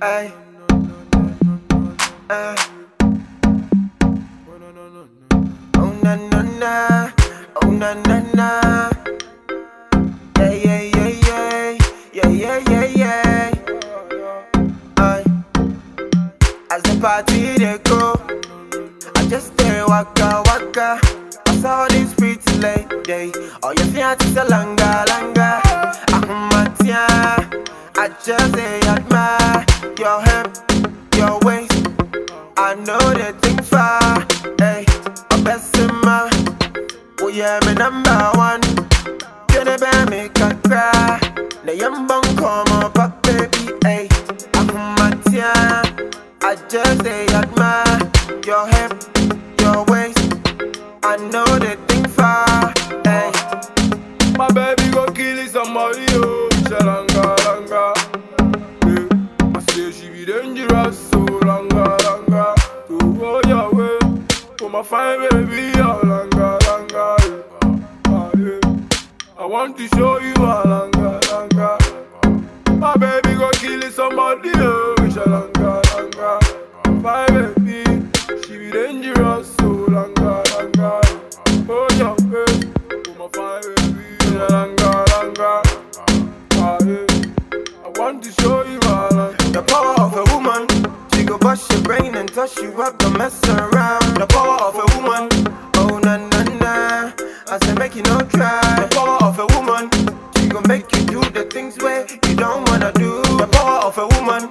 Ay. Ay. Oh na na na, oh na na na. Yeah yeah yeah yeah, yeah yeah yeah yeah. Ay. As the party they go, I just stay waka waka. I saw this pretty lady, oh your fiancé is a langa langa. Ahmadia, I just say admire your hip, your waist. I know that thing far, hey, my best in my, oh yeah, me number one. Can I bear me can cry? The young bun come up, baby, hey, I'm Ahmadia. I just say admire your hip, your waist. I know that thing far, hey. My baby go kill somebody, oh, shalanga fine baby, oh langa langa. Yeah. Ah, yeah. I want to show you a langa langa. My baby go kill somebody, oh, shalanga langa. My baby, she be dangerous, so langa langa. Oh, your way, for my fine baby, langa langa. Ah, yeah. I want to show you a langa. The power of a woman. She go bust your brain and touch you up, don't mess things where you don't wanna do. The power of a woman.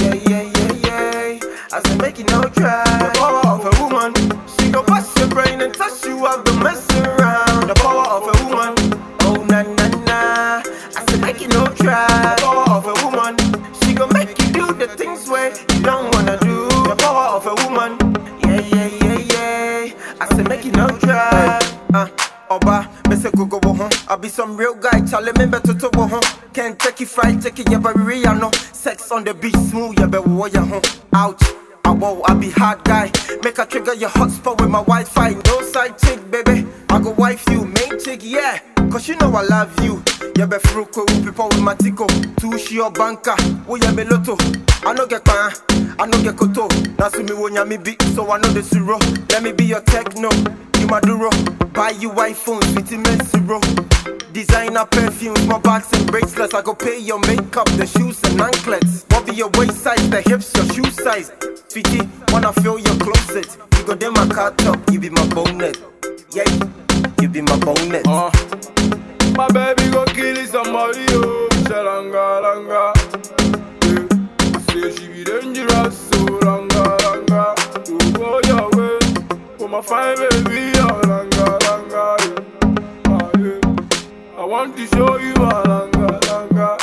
Yeah yeah yeah yeah. I say make you no try. The power of a woman. She go bust your brain and touch you up, don't mess around. The power of a woman. Oh na na na. I say make you no try. The power of a woman. She gon' make you do the things where you don't wanna do. The power of a woman. Yeah, yeah, yeah, yeah. I say make you no try. Uh, Oba, me say go go wo. I be some real guy, Charlie me better to wo home. Can't take it fried, take it yeah, but real no. Sex on the beach, smooth, yeah, but wo ya home. Ouch. I whoa, I be hard guy. Make a trigger your hotspot with my Wi-Fi. No side chick, baby. I go wife you, main chick, yeah. Cause you know I love you. Be fruko, people with tico. Tushi or banker, wo yeah me. I no get pan, I no get koto. Now see me when ya me beat, so I know the zero. Let me be your techno, you my duro. Buy you iPhone, sweetie me zero. Designer perfumes, my bags and bracelets. I go pay your makeup, the shoes and anklets. What be your waist size, the hips, your shoe size? Sweetie, wanna fill your closet. You go there my car top, you be my bonnet. Yeah, you be my bonnet. Uh, my baby go kill somebody, oh, shalanga langa. Yeah. Say she be dangerous, so langa langa. To go your way, for my fine baby, oh langa langa. Yeah. Ah, yeah. I want to show you a langa langa.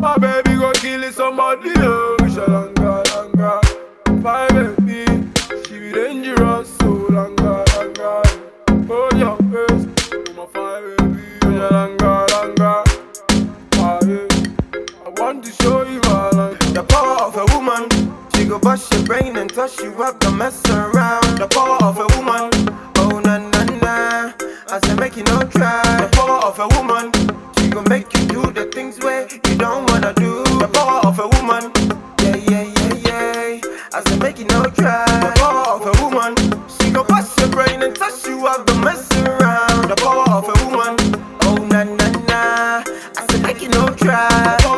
My baby go kill somebody, oh, shalanga langa. My baby, touch you up, don't mess around. The power of a woman. Oh na na na. I say make you no try. The power of a woman. She go make you do the things where you don't wanna do. The power of a woman. Yeah yeah yeah yeah. I say make you no try. The power of a woman. She go bust your brain and touch you up, don't mess around. The power of a woman. Oh na na na. I say make you no try.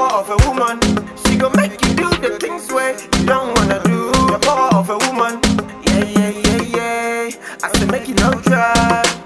I say make you no try.